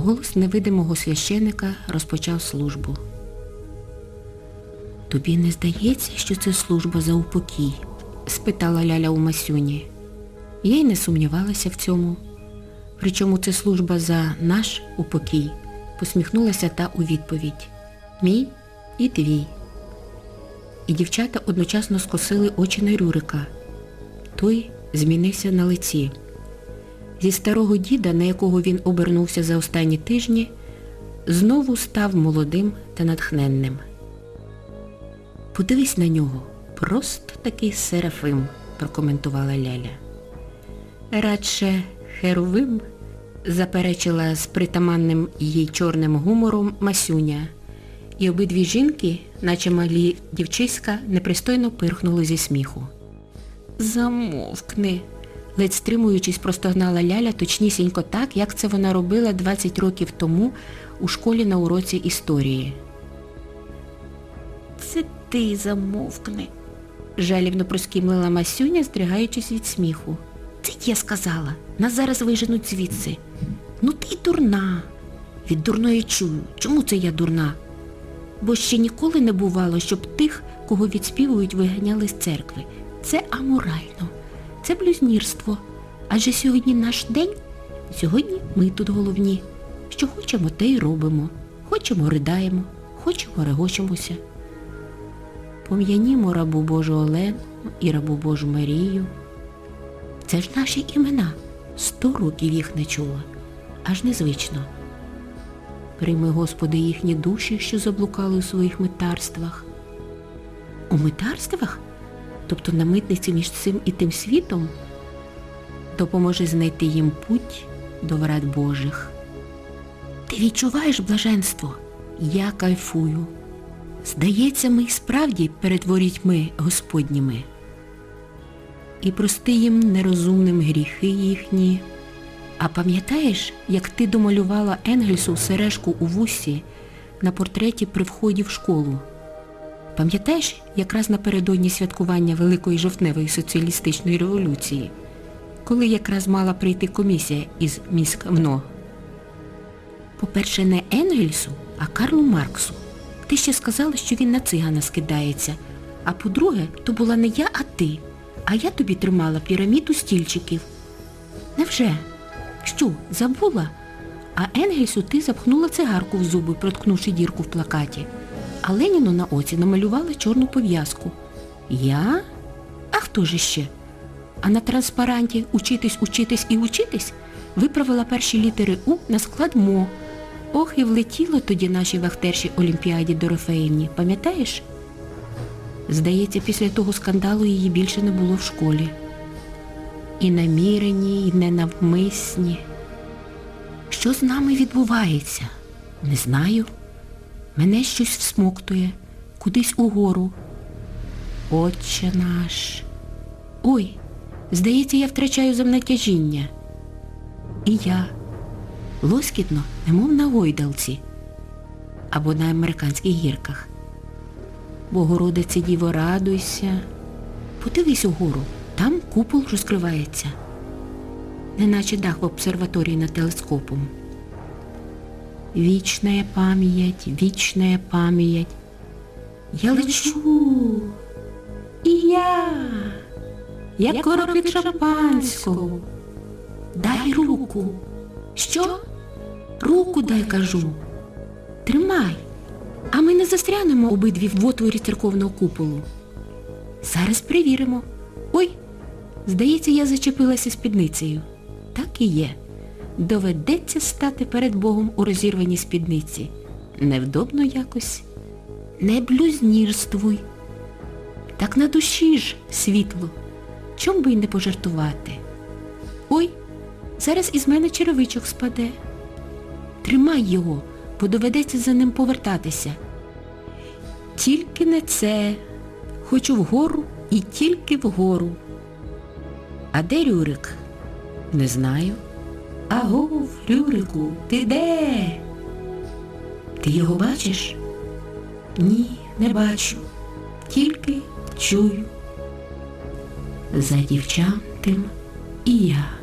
голос невидимого священика розпочав службу. Тобі не здається, що це служба за упокій? спитала Ляля у Масюні. Я й не сумнівалася в цьому. Причому це служба за наш упокій, посміхнулася та у відповідь. Мій і твій. І дівчата одночасно скосили очі на Рюрика. Той змінився на лиці. Зі старого діда, на якого він обернувся за останні тижні, знову став молодим та натхненним. Подивись на нього, просто такий серафим, прокоментувала Ляля. Радше херовим, заперечила з притаманним їй чорним гумором Масюня. І обидві жінки, наче малі дівчиська, непристойно пирхнули зі сміху. Замовкни, ледь стримуючись, простогнала Ляля точнісінько так, як це вона робила 20 років тому у школі на уроці історії. Це ти замовкни, жалібно проскімлила Масюня, здригаючись від сміху. Це я сказала. Нас зараз виженуть звідси. Ну ти й дурна. Від дурної чую. Чому це я дурна? Бо ще ніколи не бувало, щоб тих, кого відспівують, виганяли з церкви. Це аморально. Це блюзнірство. Адже сьогодні наш день, сьогодні ми тут головні. Що хочемо, те й робимо. Хочемо ридаємо, хочемо регочемося. Пом'янімо рабу Божу Олену і рабу Божу Марію. Це ж наші імена. Сто років їх не чула. Аж незвично. Прийми, Господи, їхні душі, що заблукали у своїх митарствах. У митарствах? Тобто на митниці між цим і тим світом? Допоможи знайти їм путь до врат Божих. Ти відчуваєш блаженство? Я кайфую. Здається, ми справді перед ворітьми Господніми. І прости їм нерозумним гріхи їхні. А пам'ятаєш, як ти домалювала Енгельсу сережку у вусі на портреті при вході в школу? Пам'ятаєш, якраз напередодні святкування Великої жовтневої соціалістичної революції, коли якраз мала прийти комісія із міськ-МНО? По-перше, не Енгельсу, а Карлу Марксу. Ти ще сказала, що він на цигана скидається. А по-друге, то була не я, а ти. А я тобі тримала піраміду стільчиків. Невже? Що, забула? А Енгельсу ти запхнула цигарку в зуби, проткнувши дірку в плакаті. А Леніну на оці намалювала чорну пов'язку. Я? А хто ж ще? А на транспаранті учитись, учитись і учитись виправила перші літери У на склад МО. Ох, і влетіло тоді нашій вахтерші Олімпіаді Дорофеївні, пам'ятаєш? Здається, після того скандалу її більше не було в школі. І намірені, і ненавмисні. Що з нами відбувається? Не знаю. Мене щось всмоктує, кудись угору. Отче наш. Ой, здається, я втрачаю земне тяжіння. І я. Лоскітно, немов на гойдалці або на американських гірках. Богородице Діво, радуйся. Подивись угору, там купол розкривається, неначе дах обсерваторії над телескопом. Вічная пам'ять, вічная пам'ять. Я лечу. І я, як короб від шампанського. Дай руку. Що? Руку дай, кажу. Тримай. А ми не застрянемо обидві в отворі церковного куполу. Зараз перевіримо. Ой, здається, я зачепилася спідницею. Так і є. Доведеться стати перед Богом у розірваній спідниці. Невдобно якось. Не блюзнірствуй. Так на душі ж світло. Чом би й не пожартувати? Ой, зараз із мене черевичок спаде. Тримай його, бо доведеться за ним повертатися. Тільки не це. Хочу вгору і тільки вгору. А де Рюрик? Не знаю. Агов, Рюрику, ти де? Ти його бачиш? Ні, не бачу. Тільки чую. За дівчатим і я.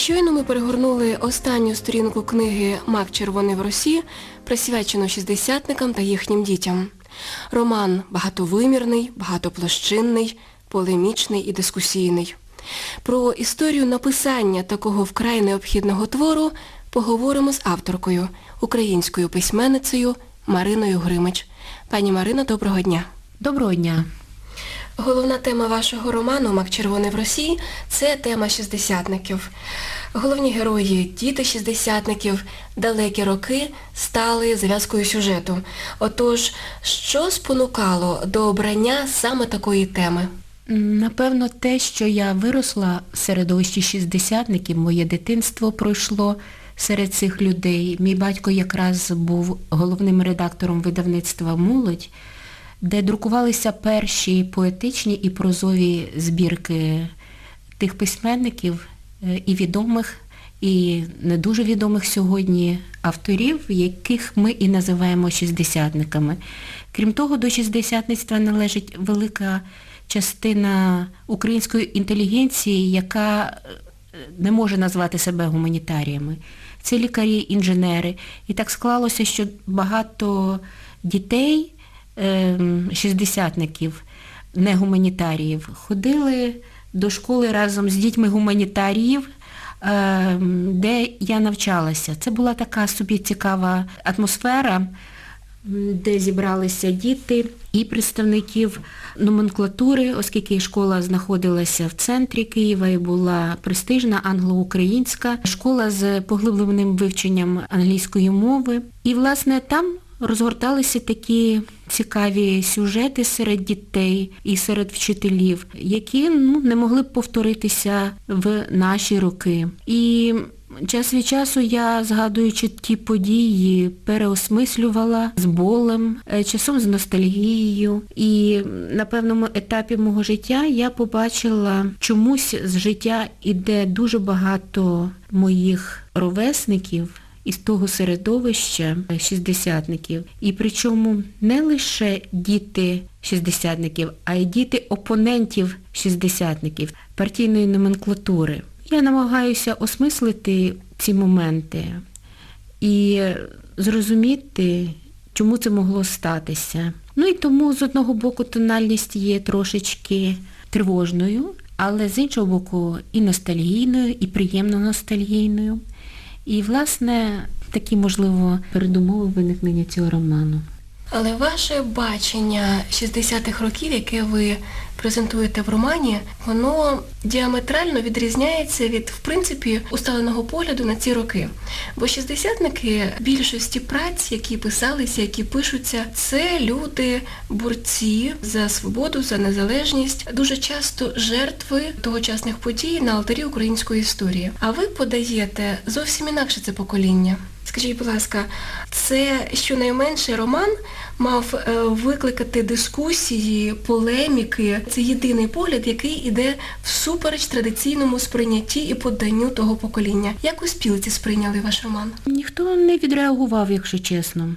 Щойно ми перегорнули останню сторінку книги Мак червоний в Росі, присвячену шістдесятникам та їхнім дітям. Роман багатовимірний, багатоплощинний, полемічний і дискусійний. Про історію написання такого вкрай необхідного твору поговоримо з авторкою, українською письменницею Мариною Гримич. Пані Марино, доброго дня. Доброго дня. Головна тема вашого роману Мак червоний в Росії це тема шістдесятників. Головні герої, діти шістдесятників, далекі роки стали зав'язкою сюжету. Отож, що спонукало до обрання саме такої теми? Напевно, те, що я виросла в середовищі шістдесятників, моє дитинство пройшло серед цих людей. Мій батько якраз був головним редактором видавництва Молодь, де друкувалися перші поетичні і прозові збірки тих письменників е, і відомих, і не дуже відомих сьогодні авторів, яких ми і називаємо шістдесятниками. Крім того, до шістдесятництва належить велика частина української інтелігенції, яка е, не може назвати себе гуманітаріями. Це лікарі, інженери. І так склалося, що багато дітей, шістдесятників, не гуманітаріїв, ходили до школи разом з дітьми гуманітаріїв, ем, де я навчалася. Це була така собі цікава атмосфера де зібралися діти і представників номенклатури, оскільки школа знаходилася в центрі Києва і була престижна англо-українська школа з поглибленим вивченням англійської мови. І, власне, там розгорталися такі цікаві сюжети серед дітей і серед вчителів, які ну, не могли б повторитися в наші роки. І Час від часу я, згадуючи ті події, переосмислювала з болем, е, часом з ностальгією. І на певному етапі мого життя я побачила, чомусь з життя іде дуже багато моїх ровесників із того середовища шістдесятників. І причому не лише діти шістдесятників, а й діти опонентів шістдесятників, партійної номенклатури. Я намагаюся осмислити ці моменти і зрозуміти, чому це могло статися. Ну і тому з одного боку тональність є трошечки тривожною, але з іншого боку і ностальгійною, і приємно ностальгійною. І, власне, такі, можливо, передумови виникнення цього роману. Але ваше бачення 60-х років, яке ви презентуєте в романі, воно діаметрально відрізняється від, в принципі, усталеного погляду на ці роки. Бо шістдесятники більшості праць, які писалися, які пишуться, це люди, борці за свободу, за незалежність, дуже часто жертви тогочасних подій на алтарі української історії. А ви подаєте зовсім інакше це покоління. Скажіть, будь ласка, це щонайменше роман мав е, викликати дискусії, полеміки. Це єдиний погляд, який іде всупереч традиційному сприйнятті і поданню того покоління. Як у спілці сприйняли ваш роман? Ніхто не відреагував, якщо чесно.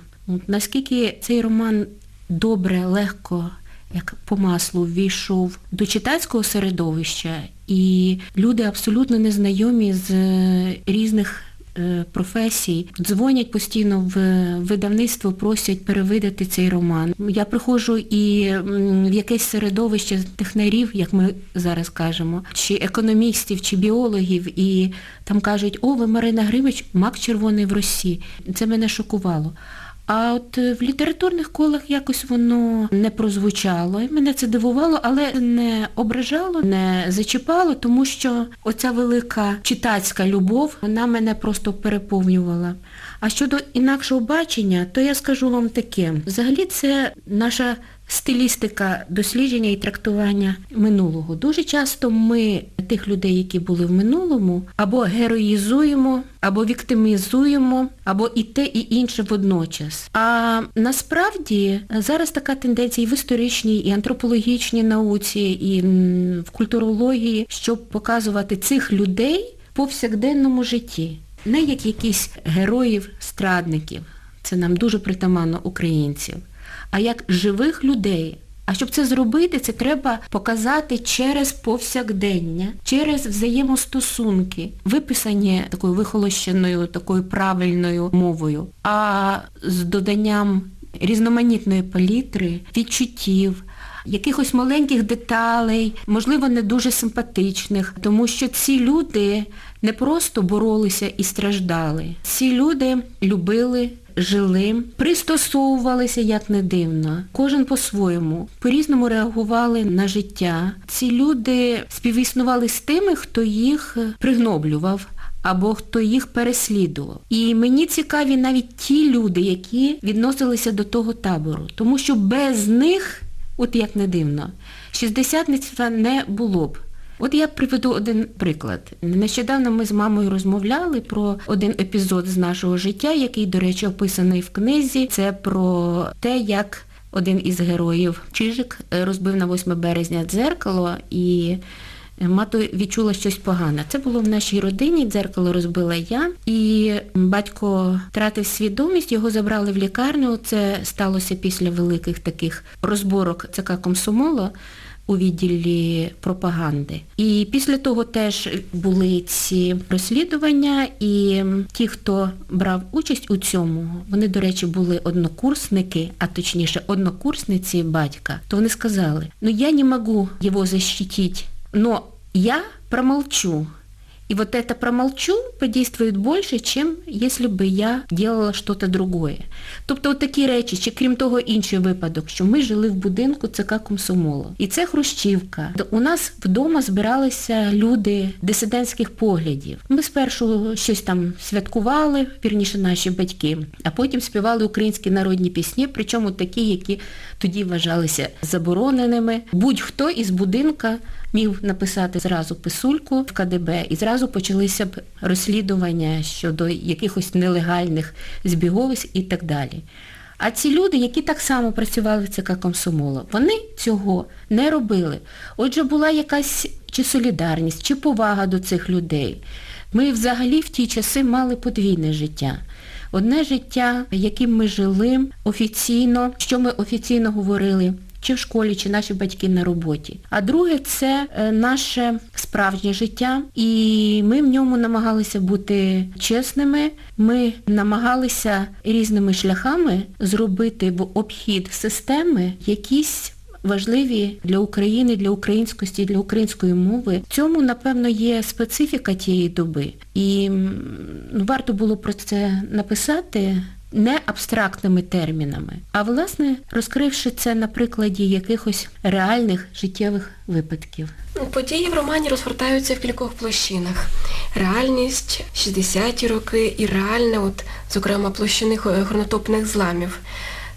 Наскільки цей роман добре, легко, як по маслу, ввійшов до читацького середовища, і люди абсолютно незнайомі з е, різних професій дзвонять постійно в видавництво, просять перевидати цей роман. Я приходжу і в якесь середовище технарів, як ми зараз кажемо, чи економістів, чи біологів, і там кажуть, о, ви Марина Гримич, мак червоний в Росії. Це мене шокувало. А от в літературних колах якось воно не прозвучало. І мене це дивувало, але не ображало, не зачіпало, тому що оця велика читацька любов, вона мене просто переповнювала. А щодо інакшого бачення, то я скажу вам таке. Взагалі це наша стилістика дослідження і трактування минулого. Дуже часто ми тих людей, які були в минулому, або героїзуємо, або віктимізуємо, або і те, і інше водночас. А насправді зараз така тенденція і в історичній, і антропологічній науці, і в культурології, щоб показувати цих людей в повсякденному житті. Не як якісь героїв-страдників. Це нам дуже притаманно українців. А як живих людей, А щоб це зробити, це треба показати через повсякдення, через взаємостосунки, виписані такою вихолощеною, такою правильною мовою, а з доданням різноманітної палітри, відчуттів, якихось маленьких деталей, можливо, не дуже симпатичних, тому що ці люди не просто боролися і страждали. Ці люди любили, жили, пристосовувалися, як не дивно. Кожен по-своєму, по-різному реагували на життя. Ці люди співіснували з тими, хто їх пригноблював. Або хто їх переслідував. І мені цікаві навіть ті люди, які відносилися до того табору. Тому що без них, от як не дивно, шістдесятництва не було б. От я приведу один приклад. Нещодавно ми з мамою розмовляли про один епізод з нашого життя, який, до речі, описаний в книзі. Це про те, як один із героїв Чижик розбив на 8 березня дзеркало і мати відчула щось погане. Це було в нашій родині, дзеркало розбила я, і батько втратив свідомість, його забрали в лікарню. Це сталося після великих таких розборок ЦК Комсомоло у відділі пропаганди. І після того теж були ці розслідування, і ті, хто брав участь у цьому, вони, до речі, були однокурсники, а точніше однокурсниці батька, то вони сказали, ну я не можу його защитити, но я промолчу. И вот это промолчу подействует больше, чем если бы я делала что-то другое. Тобто от такі речі, чи крім того інший випадок, що ми жили в будинку ЦК Комсомолу. І це Хрущівка. У нас вдома збиралися люди дисидентських поглядів. Ми спершу щось там святкували, вірніше наші батьки, а потім співали українські народні пісні, причому такі, які тоді вважалися забороненими. Будь-хто із будинка міг написати зразу писульку в КДБ і зразу почалися б розслідування щодо якихось нелегальних збіговиськ і так далі. А ці люди, які так само працювали в ЦК Комсомола, вони цього не робили. Отже, була якась чи солідарність, чи повага до цих людей. Ми взагалі в ті часи мали подвійне життя. Одне життя, яким ми жили офіційно, що ми офіційно говорили, чи в школі, чи наші батьки на роботі. А друге це е, наше справжнє життя, і ми в ньому намагалися бути чесними, ми намагалися різними шляхами зробити в обхід системи якісь важливі для України, для українськості, для української мови. В цьому, напевно, є специфіка тієї доби. І ну, варто було про це написати не абстрактними термінами, а власне розкривши це на прикладі якихось реальних життєвих випадків. Події в романі розгортаються в кількох площинах. Реальність, 60-ті роки і реальне, от, зокрема, площини хронотопних зламів.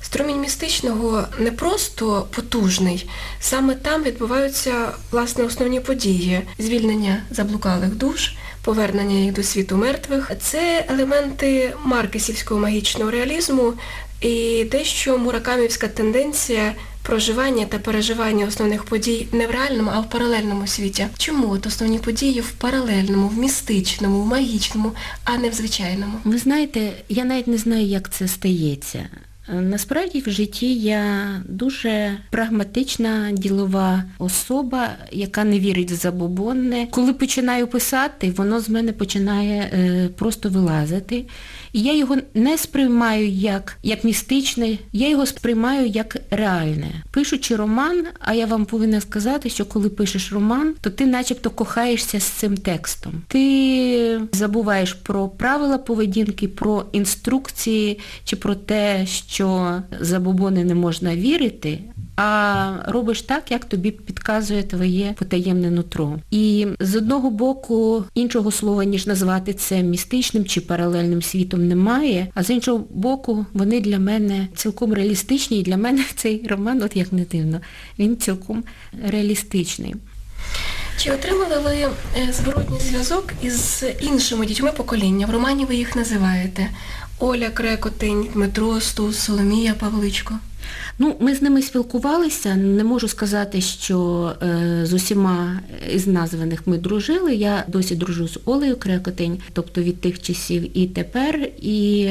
Струмінь містичного не просто потужний, саме там відбуваються власне основні події, звільнення заблукалих душ, повернення їх до світу мертвих. Це елементи маркесівського магічного реалізму і дещо муракамівська тенденція проживання та переживання основних подій не в реальному, а в паралельному світі. Чому от основні події в паралельному, в містичному, в магічному, а не в звичайному? Ви знаєте, я навіть не знаю, як це стається. Насправді в житті я дуже прагматична ділова особа, яка не вірить в забобонне. Коли починаю писати, воно з мене починає е, просто вилазити. І я його не сприймаю як як містичне, я його сприймаю як реальне. Пишучи роман, а я вам повинна сказати, що коли пишеш роман, то ти начебто кохаєшся з цим текстом. Ти забуваєш про правила поведінки, про інструкції чи про те, що забобони не можна вірити, а робиш так, як тобі підказує твоє потаємне нутро. І з одного боку іншого слова, ніж назвати це містичним чи паралельним світом немає, а з іншого боку, вони для мене цілком реалістичні, і для мене цей роман, от як не дивно, він цілком реалістичний. Чи отримали ви е, зворотній зв'язок із іншими дітьми покоління? В романі ви їх називаєте Оля Крекотень, Дмитро Стус, Соломія Павличко. Ну, ми з ними спілкувалися. Не можу сказати, що е, з усіма із названих ми дружили. Я досі дружу з Олею Крекотень, тобто від тих часів і тепер, і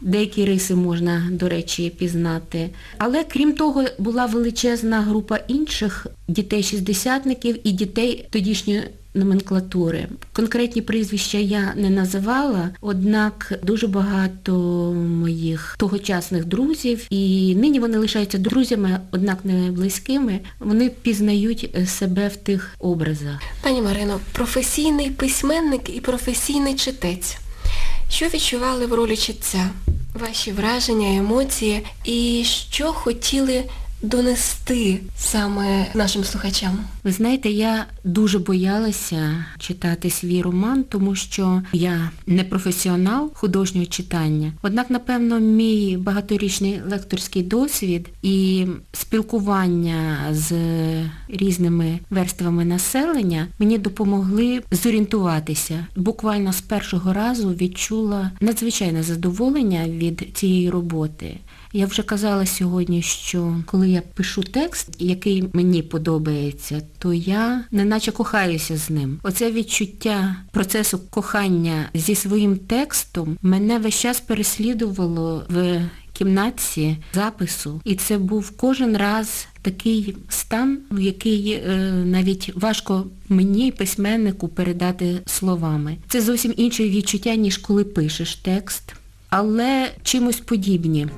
деякі риси можна, до речі, пізнати. Але крім того, була величезна група інших дітей-шістдесятників і дітей тодішньої номенклатури. Конкретні прізвища я не називала, однак дуже багато моїх тогочасних друзів, і нині вони лишаються друзями, однак не близькими, вони пізнають себе в тих образах. Пані Марино, професійний письменник і професійний читець. Що відчували в ролі читця? Ваші враження, емоції і що хотіли донести саме нашим слухачам? Ви знаєте, я дуже боялася читати свій роман, тому що я не професіонал художнього читання. Однак, напевно, мій багаторічний лекторський досвід і спілкування з різними верствами населення мені допомогли зорієнтуватися. Буквально з першого разу відчула надзвичайне задоволення від цієї роботи. Я вже казала сьогодні, що коли я пишу текст, який мені подобається, то я неначе кохаюся з ним. Оце відчуття процесу кохання зі своїм текстом мене весь час переслідувало в кімнатці запису. І це був кожен раз такий стан, який е, навіть важко мені, письменнику, передати словами. Це зовсім інше відчуття, ніж коли пишеш текст, але чимось подібні.